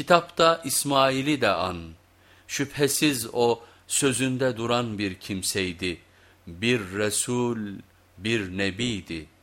Kitapta İsmail'i de an. Şüphesiz o sözünde duran bir kimseydi. Bir Resul, bir Nebiydi.''